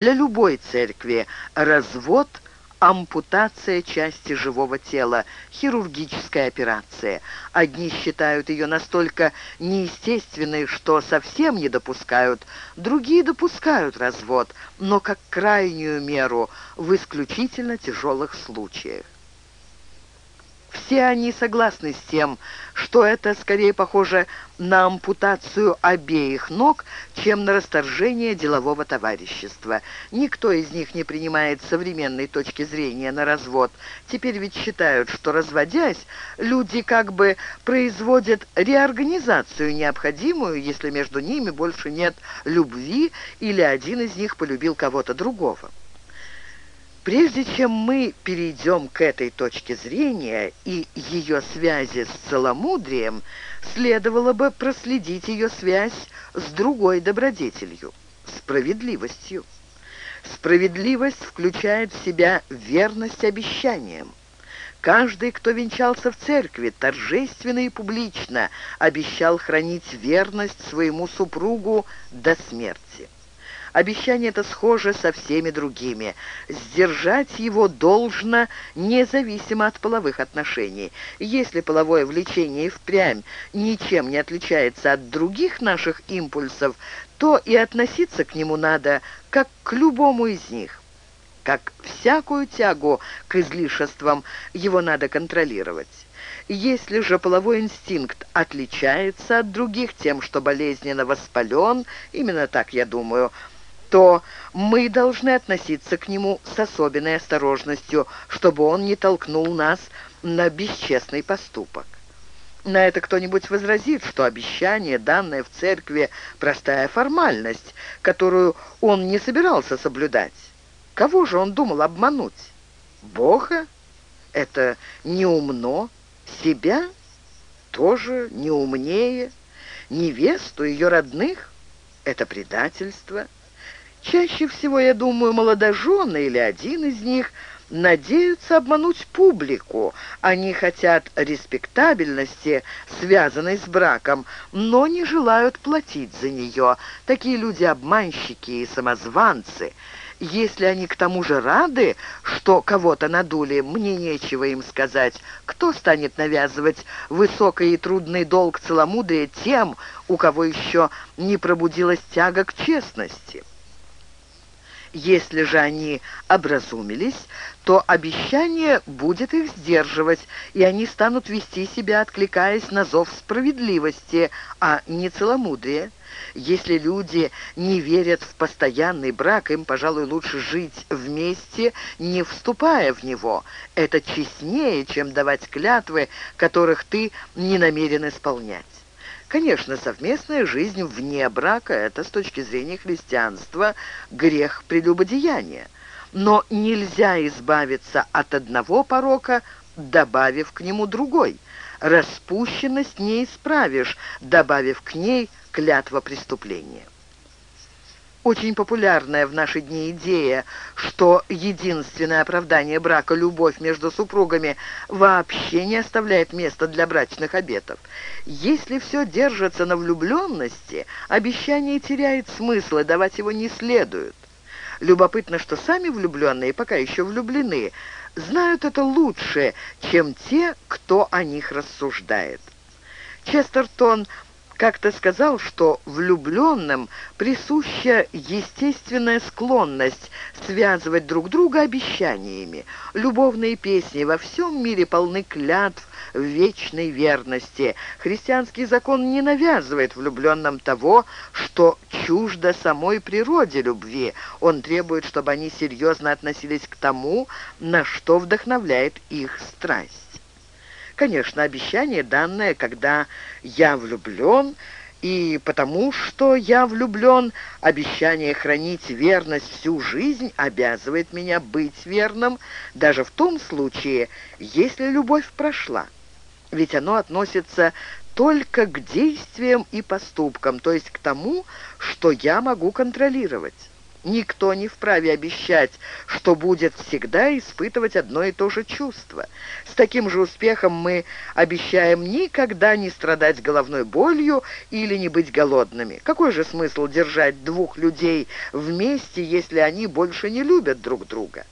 Для любой церкви развод – ампутация части живого тела, хирургическая операция. Одни считают ее настолько неестественной, что совсем не допускают, другие допускают развод, но как крайнюю меру в исключительно тяжелых случаях. Все они согласны с тем, что это скорее похоже на ампутацию обеих ног, чем на расторжение делового товарищества. Никто из них не принимает современной точки зрения на развод. Теперь ведь считают, что разводясь, люди как бы производят реорганизацию необходимую, если между ними больше нет любви или один из них полюбил кого-то другого. Прежде чем мы перейдем к этой точке зрения и ее связи с целомудрием, следовало бы проследить ее связь с другой добродетелью – справедливостью. Справедливость включает в себя верность обещаниям. Каждый, кто венчался в церкви, торжественно и публично обещал хранить верность своему супругу до смерти. Обещание это схоже со всеми другими. Сдержать его должно независимо от половых отношений. Если половое влечение впрямь ничем не отличается от других наших импульсов, то и относиться к нему надо, как к любому из них. Как всякую тягу к излишествам его надо контролировать. Если же половой инстинкт отличается от других тем, что болезненно воспален, именно так я думаю – то мы должны относиться к нему с особенной осторожностью, чтобы он не толкнул нас на бесчестный поступок. На это кто-нибудь возразит, что обещание, данное в церкви, простая формальность, которую он не собирался соблюдать. Кого же он думал обмануть? Бога? Это неумно. Себя? Тоже не умнее. Невесту ее родных? Это предательство. Чаще всего, я думаю, молодожены или один из них надеются обмануть публику. Они хотят респектабельности, связанной с браком, но не желают платить за нее. Такие люди обманщики и самозванцы. Если они к тому же рады, что кого-то надули, мне нечего им сказать. Кто станет навязывать высокий и трудный долг целомудрия тем, у кого еще не пробудилась тяга к честности?» Если же они образумились, то обещание будет их сдерживать, и они станут вести себя, откликаясь на зов справедливости, а не целомудрия. Если люди не верят в постоянный брак, им, пожалуй, лучше жить вместе, не вступая в него. Это честнее, чем давать клятвы, которых ты не намерен исполнять. Конечно, совместная жизнь вне брака – это, с точки зрения христианства, грех прелюбодеяния. Но нельзя избавиться от одного порока, добавив к нему другой. Распущенность не исправишь, добавив к ней клятва преступления очень популярная в наши дни идея, что единственное оправдание брака – любовь между супругами – вообще не оставляет места для брачных обетов. Если все держится на влюбленности, обещание теряет смысл, и давать его не следует. Любопытно, что сами влюбленные, пока еще влюблены, знают это лучше, чем те, кто о них рассуждает. Честертон как-то сказал, что влюбленным присуща естественная склонность связывать друг друга обещаниями. Любовные песни во всем мире полны клятв вечной верности. Христианский закон не навязывает влюбленным того, что чуждо самой природе любви. Он требует, чтобы они серьезно относились к тому, на что вдохновляет их страсть. Конечно, обещание данное, когда я влюблен, и потому что я влюблен, обещание хранить верность всю жизнь обязывает меня быть верным, даже в том случае, если любовь прошла. Ведь оно относится только к действиям и поступкам, то есть к тому, что я могу контролировать. Никто не вправе обещать, что будет всегда испытывать одно и то же чувство. С таким же успехом мы обещаем никогда не страдать головной болью или не быть голодными. Какой же смысл держать двух людей вместе, если они больше не любят друг друга?